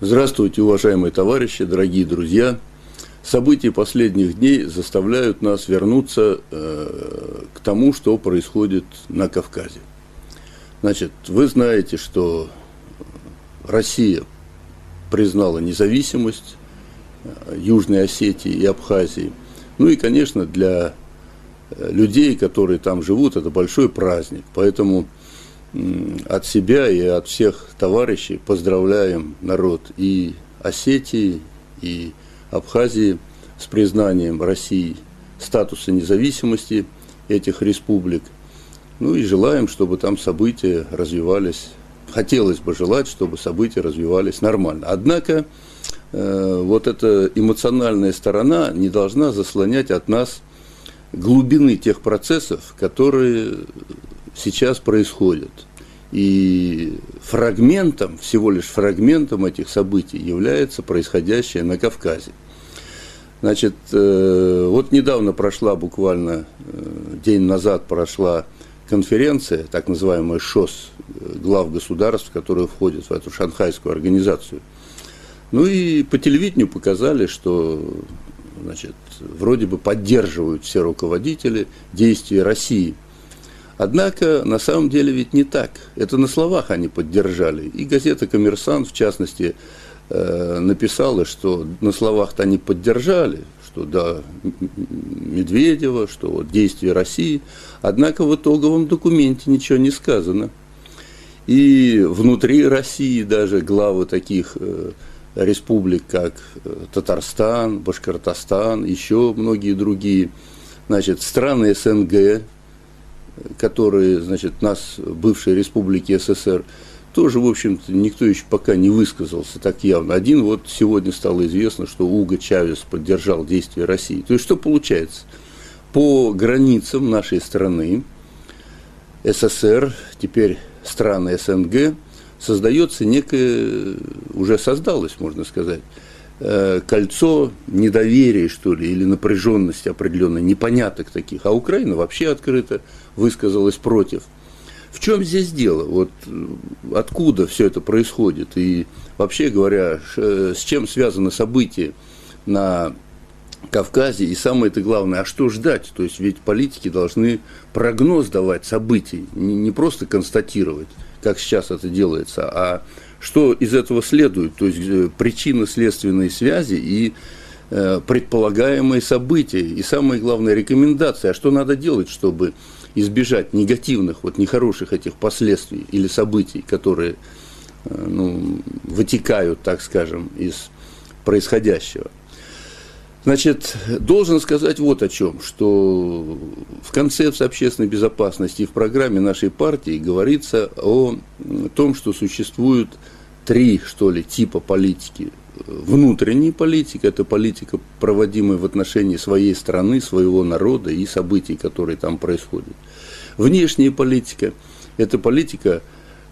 Здравствуйте, уважаемые товарищи, дорогие друзья. События последних дней заставляют нас вернуться э, к тому, что происходит на Кавказе. Значит, вы знаете, что Россия признала независимость э, Южной Осетии и Абхазии. Ну и, конечно, для э, людей, которые там живут, это большой праздник. Поэтому от себя и от всех товарищей поздравляем народ и Осетии, и Абхазии с признанием России статуса независимости этих республик. Ну и желаем, чтобы там события развивались, хотелось бы желать, чтобы события развивались нормально. Однако э, вот эта эмоциональная сторона не должна заслонять от нас глубины тех процессов, которые сейчас происходит. И фрагментом, всего лишь фрагментом этих событий является происходящее на Кавказе. Значит, э, вот недавно прошла, буквально э, день назад прошла конференция, так называемая ШОС, э, глав государств, которые входят в эту шанхайскую организацию. Ну и по телевидению показали, что значит, вроде бы поддерживают все руководители действия России – Однако, на самом деле ведь не так. Это на словах они поддержали. И газета «Коммерсант», в частности, э, написала, что на словах-то они поддержали, что да, Медведева, что вот действия России. Однако в итоговом документе ничего не сказано. И внутри России даже главы таких э, республик, как э, Татарстан, Башкортостан, еще многие другие, значит, страны СНГ, которые, значит, нас, бывшие республики СССР, тоже, в общем-то, никто еще пока не высказался так явно. Один вот сегодня стало известно, что Уго Чавес поддержал действия России. То есть что получается? По границам нашей страны СССР, теперь страны СНГ, создается некое, уже создалось, можно сказать, кольцо недоверия, что ли, или напряженности определенной, непоняток таких. А Украина вообще открыто высказалась против. В чем здесь дело? Вот э, откуда все это происходит? И вообще говоря, э, с чем связано событие на Кавказе? И самое это главное, а что ждать? То есть ведь политики должны прогноз давать событий, не просто констатировать, как сейчас это делается, а что из этого следует, то есть э, причинно-следственные связи и э, предполагаемые события, и самое главное рекомендация, а что надо делать, чтобы избежать негативных, вот нехороших этих последствий или событий, которые э, ну, вытекают, так скажем, из происходящего. Значит, должен сказать вот о чем, что в концепции общественной безопасности в программе нашей партии говорится о том, что существует три, что ли, типа политики. Внутренняя политика – это политика, проводимая в отношении своей страны, своего народа и событий, которые там происходят. Внешняя политика – это политика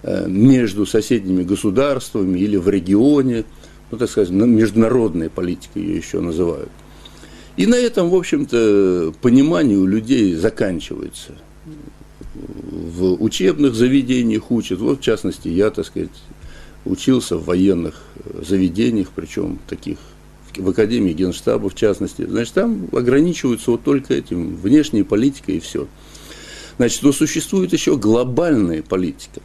э, между соседними государствами или в регионе – ну, так сказать, международная политика ее еще называют. И на этом, в общем-то, понимание у людей заканчивается. В учебных заведениях учат, вот в частности, я, так сказать, учился в военных заведениях, причем таких в Академии Генштаба, в частности. Значит, там ограничиваются вот только этим, внешней политикой и все. Значит, но существует еще глобальная политика.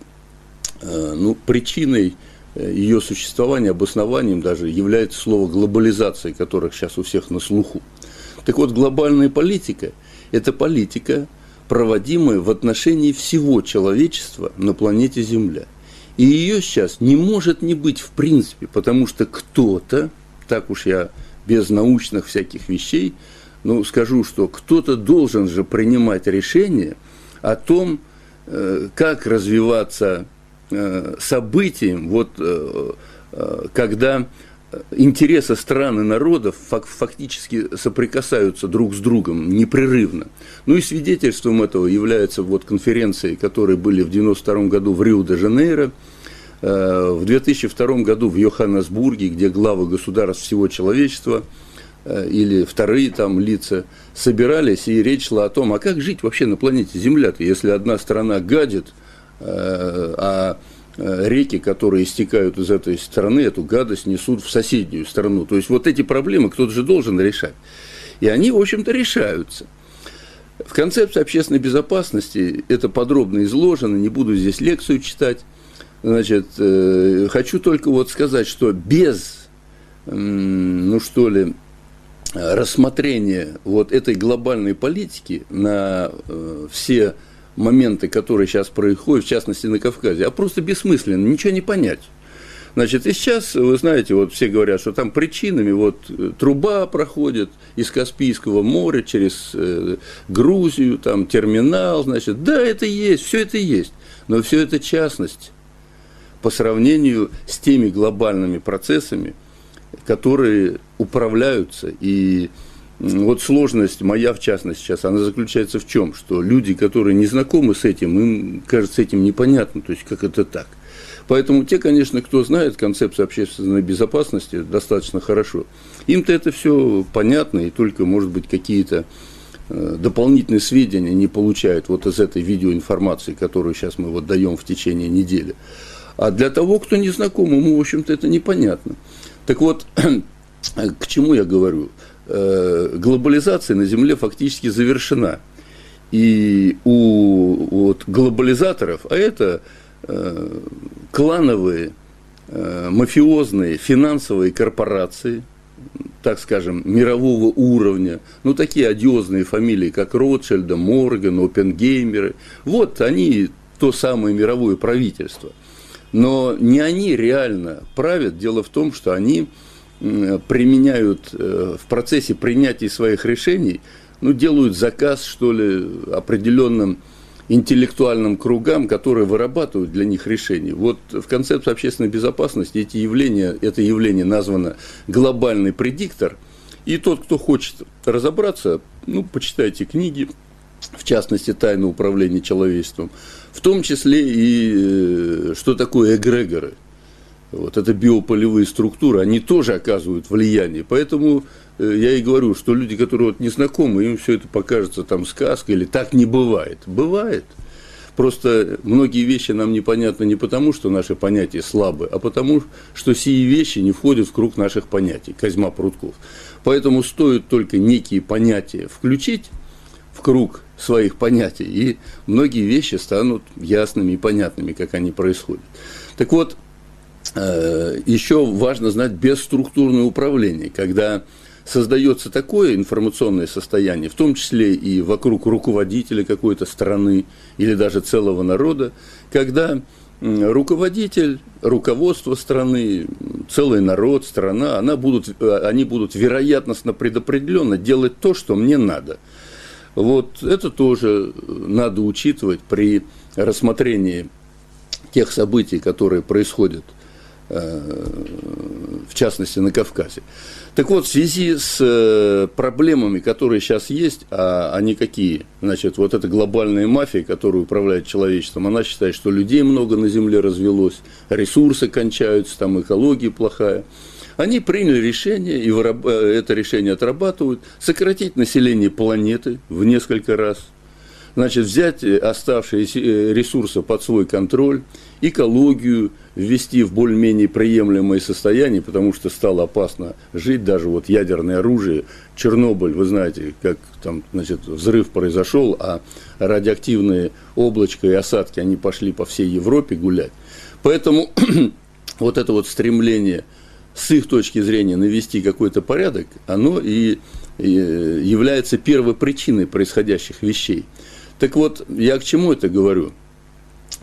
Э, ну, причиной Э, ее существование, обоснованием даже является слово глобализация, которых сейчас у всех на слуху. Так вот, глобальная политика – это политика, проводимая в отношении всего человечества на планете Земля. И ее сейчас не может не быть в принципе, потому что кто-то, так уж я без научных всяких вещей, ну, скажу, что кто-то должен же принимать решение о том, э, как развиваться Э, событием, вот, э, когда интересы стран и народов фактически соприкасаются друг с другом непрерывно. Ну и свидетельством этого являются вот конференции, которые были в 1992 году в Рио-де-Жанейро, в 2002 году в Йоханнесбурге, где главы государств всего человечества или вторые там лица собирались, и речь шла о том, а как жить вообще на планете Земля-то, если одна страна гадит, а э, реки, которые истекают из этой страны, эту гадость несут в соседнюю страну. То есть вот эти проблемы кто-то же должен решать. И они, в общем-то, решаются. В концепции общественной безопасности это подробно изложено, не буду здесь лекцию читать. Значит, э, хочу только вот сказать, что без, ну что ли, рассмотрения вот этой глобальной политики на э, все моменты, которые сейчас происходят, в частности на Кавказе, а просто бессмысленно, ничего не понять. Значит, и сейчас, вы знаете, вот все говорят, что там причинами вот э, труба проходит из Каспийского моря через э, Грузию, там терминал, значит, да, это есть, все это есть, но все это частность по сравнению с теми глобальными процессами, которые управляются. И вот сложность моя, в частности, сейчас, она заключается в чем? Что люди, которые не знакомы с этим, им кажется этим непонятно, то есть как это так. Поэтому те, конечно, кто знает концепцию общественной безопасности достаточно хорошо, им-то это все понятно, и только, может быть, какие-то э, дополнительные сведения не получают вот из этой видеоинформации, которую сейчас мы вот даем в течение недели. А для того, кто не знаком, ему, в общем-то, это непонятно. Так вот, к чему я говорю? Э, глобализация на Земле фактически завершена. И у вот, глобализаторов, а это э, клановые, э, мафиозные, финансовые корпорации, так скажем, мирового уровня, ну, такие одиозные фамилии, как Ротшильда, Морган, Опенгеймеры, вот они то самое мировое правительство. Но не они реально правят. Дело в том, что они применяют э, в процессе принятия своих решений, ну, делают заказ, что ли, определенным интеллектуальным кругам, которые вырабатывают для них решения. Вот в концепции общественной безопасности эти явления, это явление названо глобальный предиктор, и тот, кто хочет разобраться, ну, почитайте книги, в частности, «Тайна управления человечеством», в том числе и э, что такое эгрегоры. Вот это биополевые структуры, они тоже оказывают влияние. Поэтому э, я и говорю, что люди, которые вот не знакомы, им все это покажется там сказка или так не бывает. Бывает. Просто многие вещи нам непонятны не потому, что наши понятия слабы, а потому, что сии вещи не входят в круг наших понятий, Козьма Прутков. Поэтому стоит только некие понятия включить в круг своих понятий, и многие вещи станут ясными и понятными, как они происходят. Так вот, еще важно знать бесструктурное управление, когда создается такое информационное состояние, в том числе и вокруг руководителя какой-то страны или даже целого народа, когда руководитель, руководство страны, целый народ, страна, она будут, э, они будут вероятностно предопределенно делать то, что мне надо – вот это тоже надо учитывать при рассмотрении тех событий, которые происходят, в частности, на Кавказе. Так вот, в связи с э, проблемами, которые сейчас есть, а они какие? Значит, вот эта глобальная мафия, которая управляет человечеством, она считает, что людей много на Земле развелось, ресурсы кончаются, там экология плохая. Они приняли решение, и э, это решение отрабатывают, сократить население планеты в несколько раз, значит, взять э, оставшиеся э, ресурсы под свой контроль, экологию ввести в более-менее приемлемое состояние, потому что стало опасно жить, даже вот ядерное оружие, Чернобыль, вы знаете, как там, значит, взрыв произошел, а радиоактивные облачка и осадки, они пошли по всей Европе гулять. Поэтому вот это вот стремление – с их точки зрения навести какой-то порядок, оно и является первой причиной происходящих вещей. Так вот, я к чему это говорю?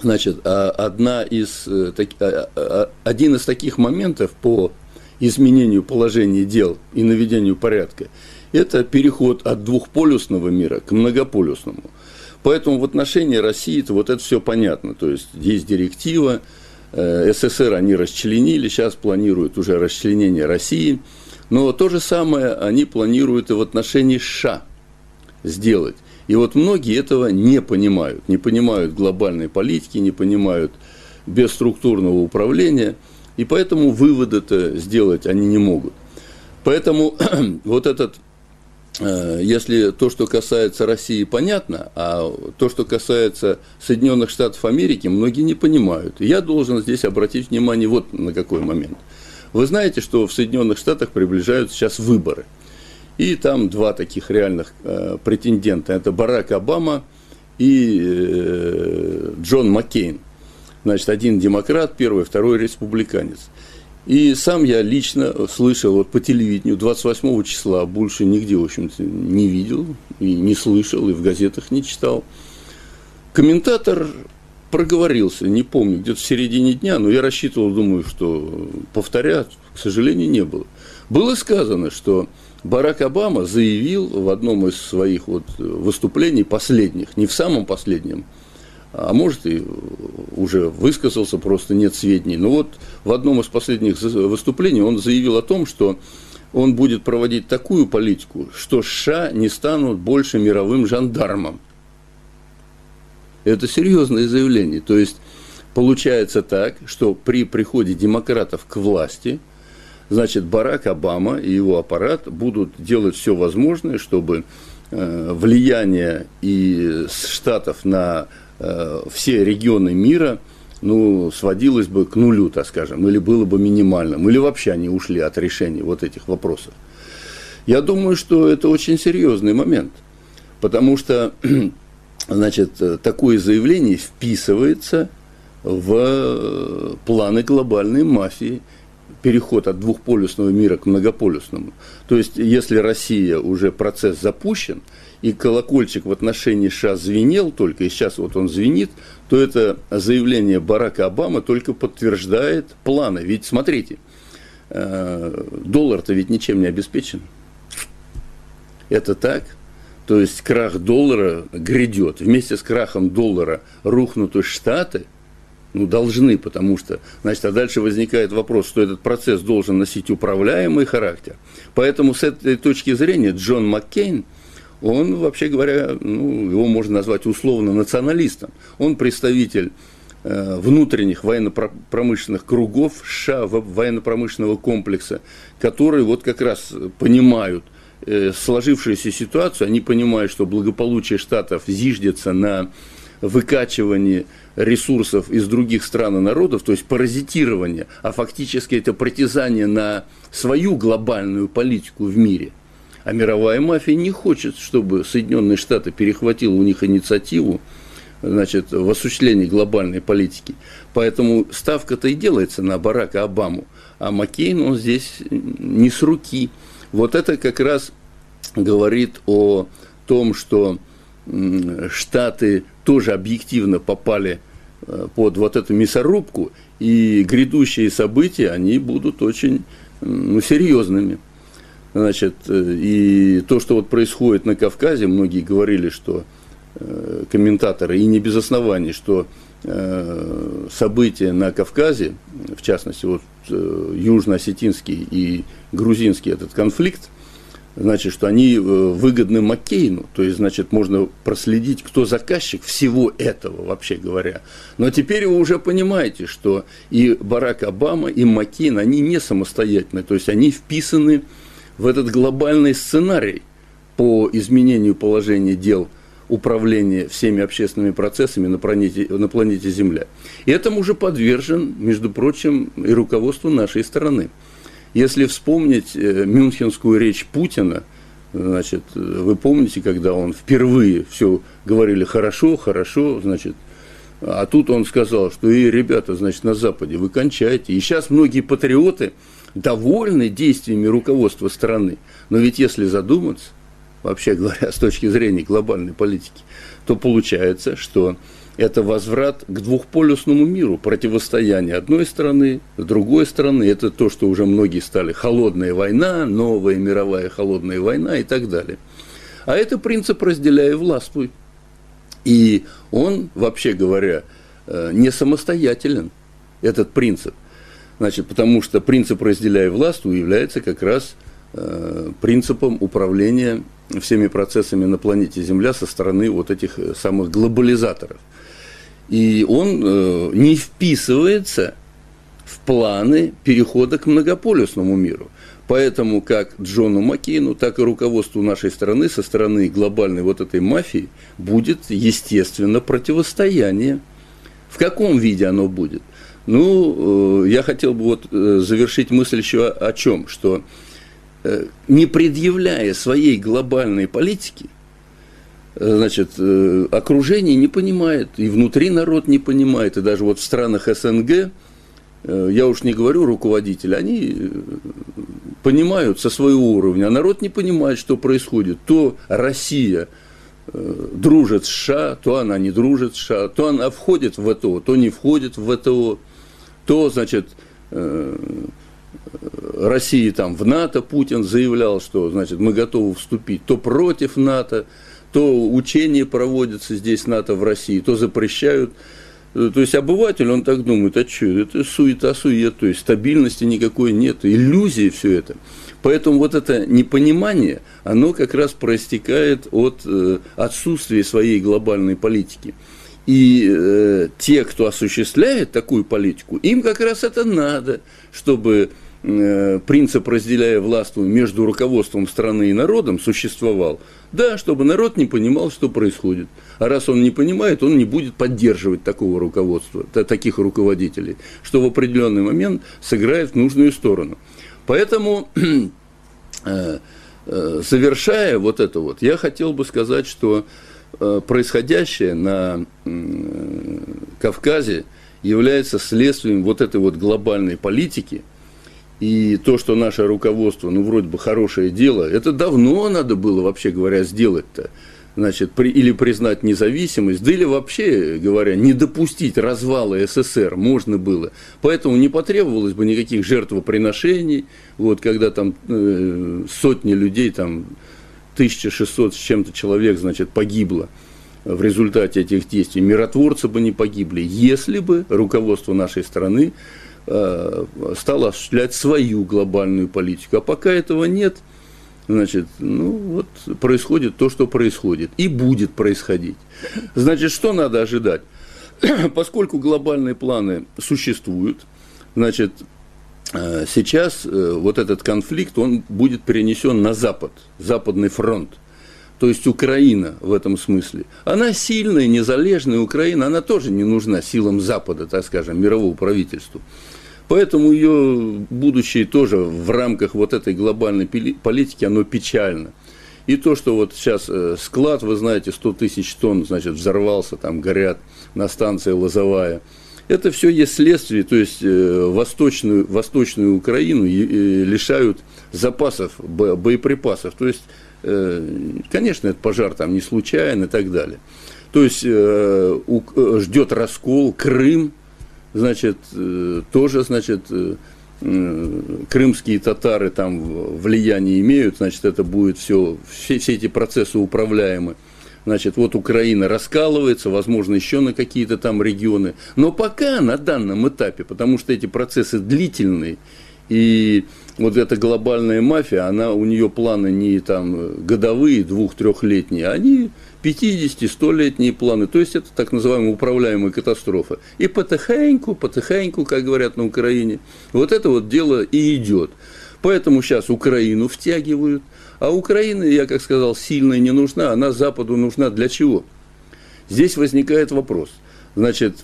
Значит, а одна из, э, а, один из таких моментов по изменению положения дел и наведению порядка – это переход от двухполюсного мира к многополюсному. Поэтому в отношении России -то вот это все понятно. То есть есть директива, Э, СССР они расчленили, сейчас планируют уже расчленение России. Но то же самое они планируют и в отношении США сделать. И вот многие этого не понимают. Не понимают глобальной политики, не понимают бесструктурного управления. И поэтому выводы-то сделать они не могут. Поэтому вот этот э, если то, что касается России, понятно, а то, что касается Соединенных Штатов Америки, многие не понимают. Я должен здесь обратить внимание вот на какой момент. Вы знаете, что в Соединенных Штатах приближаются сейчас выборы. И там два таких реальных э, претендента. Это Барак Обама и э, Джон Маккейн. Значит, один демократ, первый, второй республиканец. И сам я лично слышал вот по телевидению 28 числа, больше нигде, в общем-то, не видел, и не слышал, и в газетах не читал. Комментатор проговорился, не помню, где-то в середине дня, но я рассчитывал, думаю, что повторят, к сожалению, не было. Было сказано, что Барак Обама заявил в одном из своих вот выступлений последних, не в самом последнем, а может и уже высказался, просто нет сведений. Но вот в одном из последних выступлений он заявил о том, что он будет проводить такую политику, что США не станут больше мировым жандармом. Это серьезное заявление. То есть получается так, что при приходе демократов к власти, значит, Барак Обама и его аппарат будут делать все возможное, чтобы э, влияние и штатов на Э, все регионы мира ну, сводилось бы к нулю, так скажем, или было бы минимальным, или вообще они ушли от решения вот этих вопросов. Я думаю, что это очень серьезный момент, потому что, значит, такое заявление вписывается в планы глобальной мафии, переход от двухполюсного мира к многополюсному. То есть, если Россия уже процесс запущен – и колокольчик в отношении США звенел только, и сейчас вот он звенит, то это заявление Барака Обамы только подтверждает планы. Ведь смотрите, э, доллар-то ведь ничем не обеспечен. Это так? То есть крах доллара грядет. Вместе с крахом доллара рухнут и Штаты, ну, должны, потому что, значит, а дальше возникает вопрос, что этот процесс должен носить управляемый характер. Поэтому с этой точки зрения Джон Маккейн – он, вообще говоря, ну, его можно назвать условно националистом. Он представитель э, внутренних военно-промышленных кругов США, военно-промышленного комплекса, которые вот как раз понимают э, сложившуюся ситуацию, они понимают, что благополучие штатов зиждется на выкачивании ресурсов из других стран и народов, то есть паразитирование, а фактически это притязание на свою глобальную политику в мире. А мировая мафия не хочет, чтобы Соединенные Штаты перехватил у них инициативу значит, в осуществлении глобальной политики. Поэтому ставка-то и делается на Барака Обаму. А Маккейн, он здесь не с руки. Вот это как раз говорит о том, что Штаты тоже объективно попали под вот эту мясорубку, и грядущие события, они будут очень ну, серьезными. Значит, э, и то, что вот происходит на Кавказе, многие говорили, что э, комментаторы, и не без оснований, что э, события на Кавказе, в частности, вот южно-осетинский и грузинский этот конфликт, значит, что они выгодны Маккейну, то есть, значит, можно проследить, кто заказчик всего этого, вообще говоря. Но теперь вы уже понимаете, что и Барак Обама, и Маккейн, они не самостоятельны, то есть они вписаны в этот глобальный сценарий по изменению положения дел управления всеми общественными процессами на планете, на планете Земля. И этому уже подвержен, между прочим, и руководство нашей страны. Если вспомнить э, мюнхенскую речь Путина, значит, вы помните, когда он впервые все говорили хорошо, хорошо, значит, а тут он сказал, что и ребята, значит, на Западе, вы кончаете. И сейчас многие патриоты довольны действиями руководства страны. Но ведь если задуматься, вообще говоря, с точки зрения глобальной политики, то получается, что это возврат к двухполюсному миру, противостояние одной страны с другой стороны. Это то, что уже многие стали холодная война, новая мировая холодная война и так далее. А это принцип «разделяй и властвуй». И он, вообще говоря, э, не самостоятелен, этот принцип – Значит, потому что принцип «разделяй власть» является как раз э, принципом управления всеми процессами на планете Земля со стороны вот этих э, самых глобализаторов. И он э, не вписывается в планы перехода к многополюсному миру. Поэтому как Джону Маккейну, так и руководству нашей страны со стороны глобальной вот этой мафии будет, естественно, противостояние. В каком виде оно будет? Ну, э, я хотел бы вот э, завершить мысль еще о чем, что э, не предъявляя своей глобальной политики, значит, окружение не понимает, и внутри народ не понимает, и даже вот в странах СНГ, я уж не говорю руководители, они понимают со своего уровня, а народ не понимает, что происходит. То Россия дружит с США, то она не дружит с США, то она входит в ВТО, то не входит в ВТО то, значит, э, России там в НАТО Путин заявлял, что, значит, мы готовы вступить, то против НАТО, то учения проводятся здесь НАТО в России, то запрещают. Э, то есть обыватель, он так думает, а что, это суета-сует, то есть стабильности никакой нет, иллюзии все это. Поэтому вот это непонимание, оно как раз проистекает от э, отсутствия своей глобальной политики. И э, те, кто осуществляет такую политику, им как раз это надо, чтобы принцип разделяя властву между руководством страны и народом существовал. Да, чтобы народ не понимал, что происходит. А раз он не понимает, он не будет поддерживать такого руководства, таких руководителей, что в определенный момент сыграет в нужную сторону. Поэтому, э, э, завершая вот это вот, я хотел бы сказать, что Э, происходящее на Кавказе является следствием вот этой вот глобальной политики. И то, что наше руководство, ну, вроде бы хорошее дело, это давно надо было, вообще говоря, сделать-то. Значит, при, или признать независимость, да или вообще говоря, не допустить развала СССР можно было. Поэтому не потребовалось бы никаких жертвоприношений, вот, когда там э, сотни людей там 1600 с чем-то человек, значит, погибло в результате этих действий. Миротворцы бы не погибли, если бы руководство нашей страны э, стало осуществлять свою глобальную политику. А пока этого нет, значит, ну вот происходит то, что происходит, и будет происходить. Значит, что надо ожидать? Поскольку глобальные планы существуют, значит, Э, сейчас э, вот этот конфликт, он будет перенесен на Запад, Западный фронт. То есть Украина в этом смысле. Она сильная, незалежная Украина, она тоже не нужна силам Запада, так скажем, мировому правительству. Поэтому ее будущее тоже в рамках вот этой глобальной политики, оно печально. И то, что вот сейчас э, склад, вы знаете, 100 тысяч тонн, значит, взорвался, там горят на станции Лозовая – это все есть следствие, то есть э, восточную, восточную Украину лишают запасов, боеприпасов. То есть, э, конечно, этот пожар там не случайен и так далее. То есть ждет раскол, Крым, значит, тоже, значит, крымские татары там влияние имеют, значит, это будет все, все, все эти процессы управляемы. Значит, вот Украина раскалывается, возможно, еще на какие-то там регионы. Но пока на данном этапе, потому что эти процессы длительные, и вот эта глобальная мафия, она, у нее планы не там годовые, двух-трехлетние, они 50-100-летние планы. То есть это так называемая управляемая катастрофа. И потихоньку, потихоньку, как говорят на Украине, вот это вот дело и идет. Поэтому сейчас Украину втягивают – а Украина, я как сказал, сильная не нужна, она Западу нужна для чего? Здесь возникает вопрос. Значит,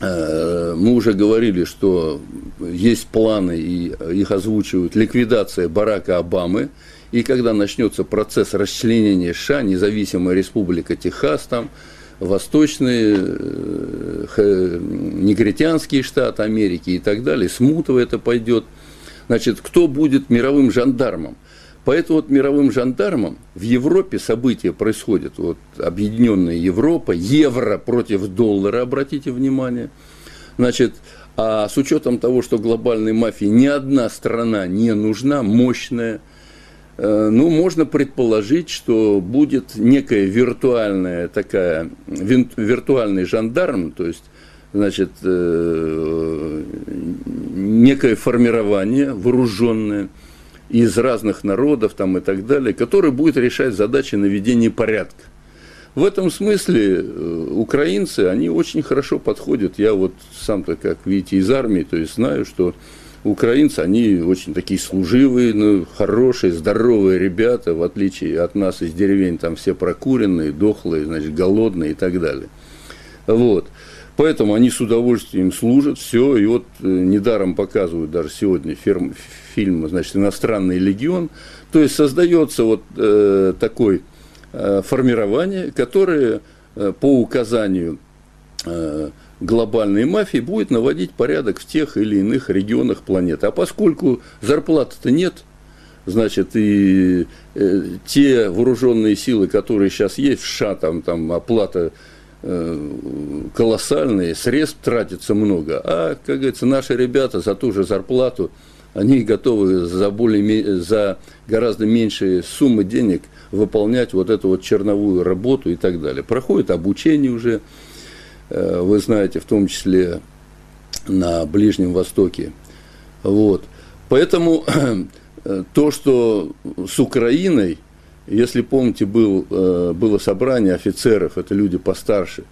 мы уже говорили, что есть планы, и их озвучивают, ликвидация Барака Обамы, и когда начнется процесс расчленения США, независимая республика Техас, там, восточные, э, негритянские штаты Америки и так далее, смутово это пойдет. Значит, кто будет мировым жандармом? Поэтому вот мировым жандармам в Европе события происходят. Вот объединенная Европа, евро против доллара, обратите внимание. Значит, а с учетом того, что глобальной мафии ни одна страна не нужна, мощная, э, ну, можно предположить, что будет некая виртуальная такая, виртуальный жандарм, то есть, значит, э, некое формирование вооруженное – из разных народов там и так далее, который будет решать задачи наведения порядка. в этом смысле э, украинцы, они очень хорошо подходят. Я вот сам-то, как видите, из армии, то есть знаю, что украинцы, они очень такие служивые, ну, хорошие, здоровые ребята, в отличие от нас из деревень, там все прокуренные, дохлые, значит, голодные и так далее. Вот. Поэтому они с удовольствием служат, все, и вот э, недаром показывают даже сегодня фирм, фильм, значит, «Иностранный легион», то есть создается вот э, такой э, формирование, которое э, по указанию э, глобальной мафии будет наводить порядок в тех или иных регионах планеты. А поскольку зарплаты-то нет, значит, и э, те вооруженные силы, которые сейчас есть в США, там, там оплата э, колоссальная, средств тратится много, а, как говорится, наши ребята за ту же зарплату, они готовы за, более, за гораздо меньшие суммы денег выполнять вот эту вот черновую работу и так далее. Проходит обучение уже, Э, вы знаете, в том числе на Ближнем Востоке. Вот. Поэтому то, что с Украиной, если помните, был, э, было собрание офицеров, это люди постарше,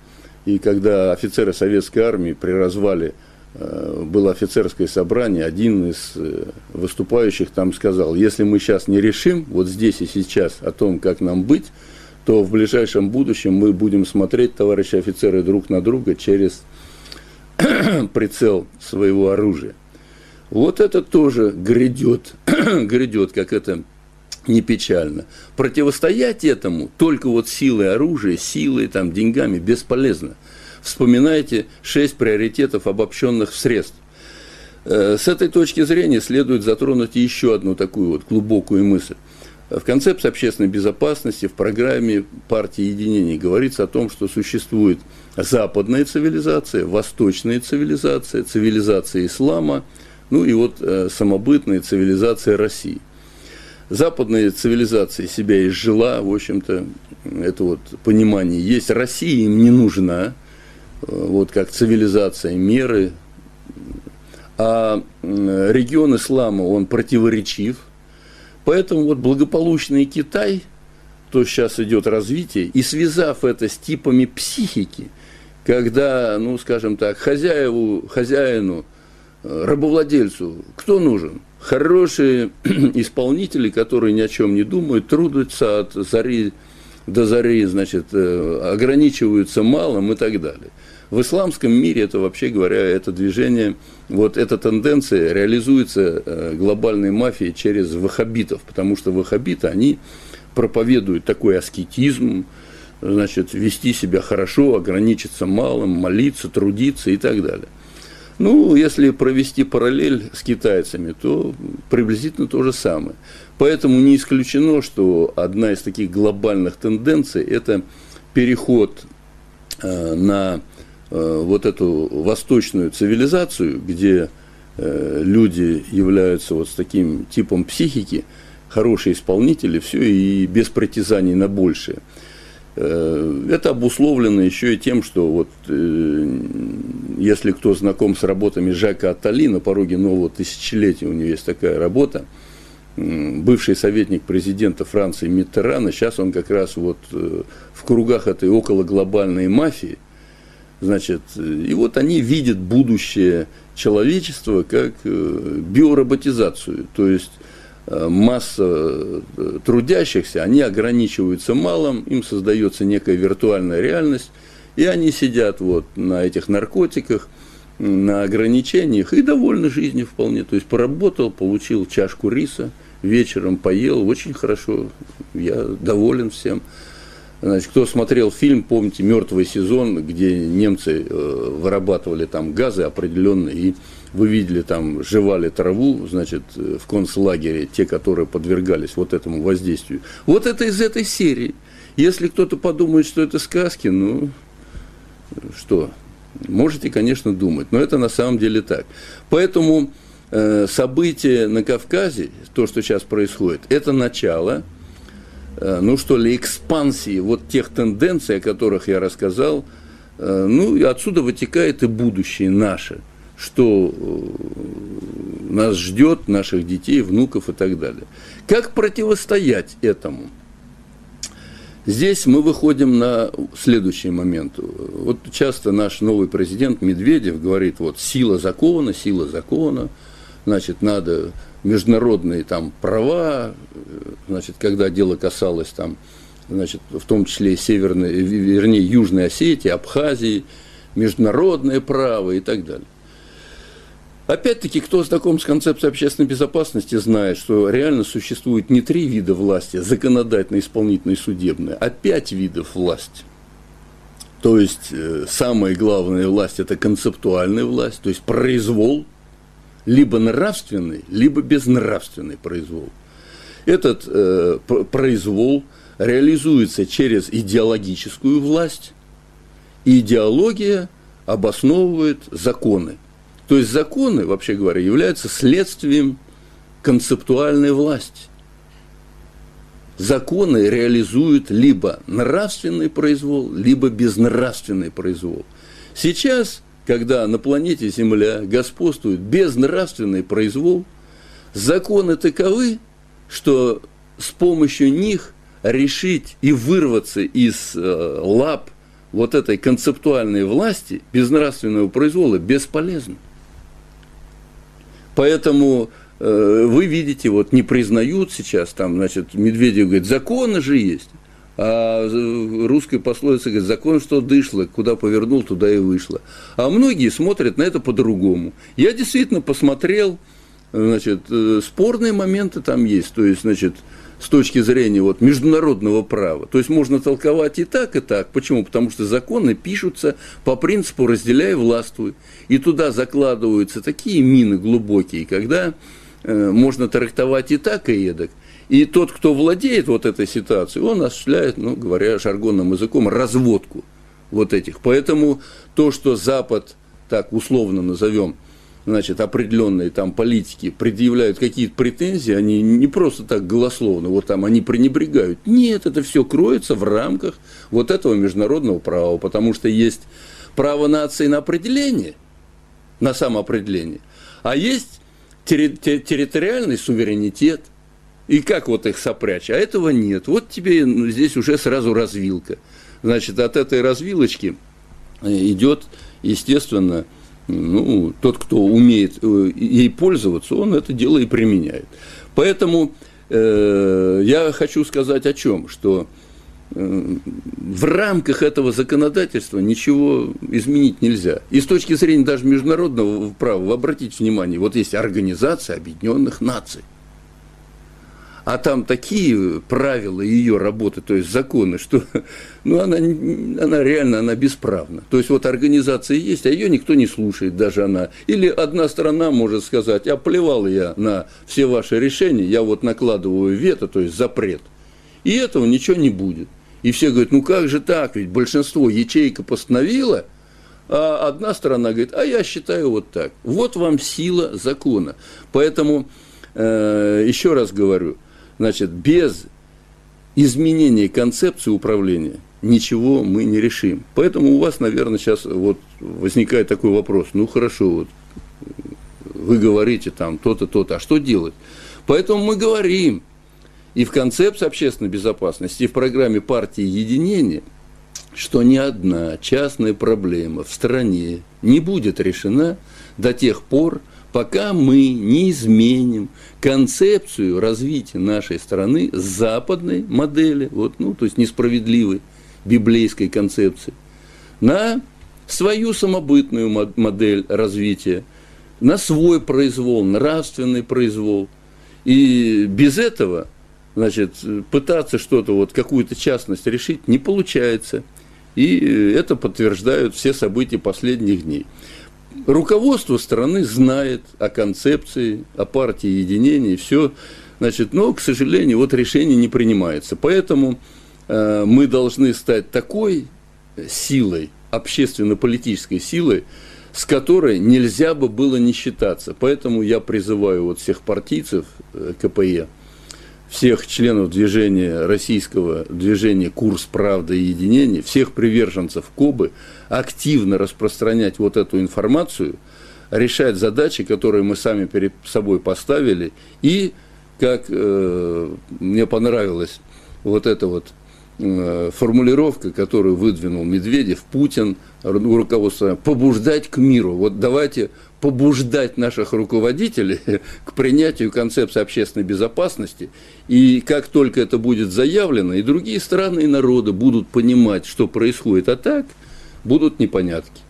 и когда офицеры советской армии при развале э, было офицерское собрание, один из выступающих там сказал, если мы сейчас не решим, вот здесь и сейчас, о том, как нам быть, то в ближайшем будущем мы будем смотреть, товарищи офицеры, друг на друга через прицел своего оружия. Вот это тоже грядет, грядет, как это не печально. Противостоять этому только вот силой оружия, силой, там, деньгами бесполезно. Вспоминайте шесть приоритетов обобщенных средств. Э, с этой точки зрения следует затронуть еще одну такую вот глубокую мысль. В концепции общественной безопасности в программе партии единения говорится о том, что существует западная цивилизация, восточная цивилизация, цивилизация ислама, ну и вот э, самобытная цивилизация России. Западная цивилизация себя изжила, в общем-то, это вот понимание есть. Россия им не нужна, э, вот как цивилизация меры, а регион ислама, он противоречив – Поэтому вот благополучный Китай, то сейчас идет развитие, и связав это с типами психики, когда, ну, скажем так, хозяеву, хозяину, э, рабовладельцу, кто нужен? Хорошие исполнители, которые ни о чем не думают, трудятся от зари до зари, значит, э, ограничиваются малым и так далее. В исламском мире это, вообще говоря, это движение, вот эта тенденция реализуется э, глобальной мафией через ваххабитов, потому что ваххабиты, они проповедуют такой аскетизм, значит, вести себя хорошо, ограничиться малым, молиться, трудиться и так далее. Ну, если провести параллель с китайцами, то приблизительно то же самое. Поэтому не исключено, что одна из таких глобальных тенденций – это переход э, на Э, вот эту восточную цивилизацию, где э, люди являются вот с таким типом психики, хорошие исполнители, все, и без притязаний на большее. Э, это обусловлено еще и тем, что вот если кто знаком с работами Жака Атали на пороге нового тысячелетия, у него есть такая работа, бывший советник президента Франции Миттерана, сейчас он как раз вот в кругах этой окологлобальной мафии – Значит, и вот они видят будущее человечества как э, биороботизацию, то есть э, масса э, трудящихся, они ограничиваются малым, им создается некая виртуальная реальность, и они сидят вот на этих наркотиках, на ограничениях и довольны жизнью вполне. То есть поработал, получил чашку риса, вечером поел, очень хорошо, я доволен всем. Значит, кто смотрел фильм, помните, «Мертвый сезон», где немцы э, вырабатывали там газы определенные, и вы видели там, жевали траву, значит, э, в концлагере, те, которые подвергались вот этому воздействию. Вот это из этой серии. Если кто-то подумает, что это сказки, ну, что, можете, конечно, думать, но это на самом деле так. Поэтому э, события на Кавказе, то, что сейчас происходит, это начало – Э, ну что ли, экспансии вот тех тенденций, о которых я рассказал, э, ну и отсюда вытекает и будущее наше, что э, нас ждет, наших детей, внуков и так далее. Как противостоять этому? Здесь мы выходим на следующий момент. Вот часто наш новый президент Медведев говорит, вот сила закона, сила закона, значит, надо международные там права, значит, когда дело касалось там, значит, в том числе северной, вернее, Южной Осетии, Абхазии, международное право и так далее. Опять-таки, кто знаком с концепцией общественной безопасности, знает, что реально существует не три вида власти, законодательная, исполнительная и судебная, а пять видов власти. То есть, э, самая главная власть – это концептуальная власть, то есть произвол, либо нравственный, либо безнравственный произвол. Этот э, произвол реализуется через идеологическую власть, и идеология обосновывает законы. То есть законы, вообще говоря, являются следствием концептуальной власти. Законы реализуют либо нравственный произвол, либо безнравственный произвол. Сейчас, когда на планете Земля господствует безнравственный произвол, законы таковы, что с помощью них решить и вырваться из э, лап вот этой концептуальной власти, безнравственного произвола, бесполезно. Поэтому э, вы видите, вот не признают сейчас, там, значит, Медведев говорит, законы же есть. А русская пословица говорит, закон что дышло, куда повернул, туда и вышло. А многие смотрят на это по-другому. Я действительно посмотрел, значит, э, спорные моменты там есть. То есть, значит, с точки зрения вот, международного права. То есть можно толковать и так, и так. Почему? Потому что законы пишутся по принципу «разделяй, властвуй». И туда закладываются такие мины глубокие, когда э, можно трактовать и так, и эдак. И тот, кто владеет вот этой ситуацией, он осуществляет, ну, говоря жаргонным языком, разводку вот этих. Поэтому то, что Запад, так условно назовем, значит, определенные там политики предъявляют какие-то претензии, они не просто так голословно, вот там они пренебрегают. Нет, это все кроется в рамках вот этого международного права, потому что есть право нации на определение, на самоопределение, а есть территориальный суверенитет. И как вот их сопрячь? А этого нет. Вот тебе ну, здесь уже сразу развилка. Значит, от этой развилочки э, идет, естественно, ну, тот, кто умеет э, ей пользоваться, он это дело и применяет. Поэтому э, я хочу сказать о чем, что э, в рамках этого законодательства ничего изменить нельзя. И с точки зрения даже международного права, обратите внимание, вот есть Организация Объединенных Наций а там такие правила ее работы, то есть законы, что ну, она, она реально она бесправна. То есть вот организация есть, а ее никто не слушает, даже она. Или одна сторона может сказать, а плевал я на все ваши решения, я вот накладываю вето, то есть запрет. И этого ничего не будет. И все говорят, ну как же так, ведь большинство ячейка постановила, а одна сторона говорит, а я считаю вот так. Вот вам сила закона. Поэтому, э, еще раз говорю, Значит, без изменения концепции управления ничего мы не решим. Поэтому у вас, наверное, сейчас вот возникает такой вопрос. Ну, хорошо, вот вы говорите там то-то, то-то, а что делать? Поэтому мы говорим, и в концепции общественной безопасности, и в программе партии единения, что ни одна частная проблема в стране не будет решена до тех пор, пока мы не изменим концепцию развития нашей страны с западной модели, вот, ну, то есть несправедливой библейской концепции, на свою самобытную модель развития, на свой произвол, нравственный произвол. И без этого, значит, пытаться что-то, вот какую-то частность решить не получается. И это подтверждают все события последних дней руководство страны знает о концепции, о партии единения, все, значит, но, к сожалению, вот решение не принимается. Поэтому э, мы должны стать такой силой, общественно-политической силой, с которой нельзя бы было не считаться. Поэтому я призываю вот всех партийцев э, КПЕ, всех членов движения, российского движения «Курс правды и единения», всех приверженцев КОБы активно распространять вот эту информацию, решать задачи, которые мы сами перед собой поставили, и, как э, мне понравилось вот это вот э, формулировка, которую выдвинул Медведев, Путин, руководство, побуждать к миру. Вот давайте побуждать наших руководителей к принятию концепции общественной безопасности. И как только это будет заявлено, и другие страны и народы будут понимать, что происходит, а так будут непонятки.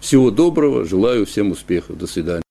Всего доброго, желаю всем успехов. До свидания.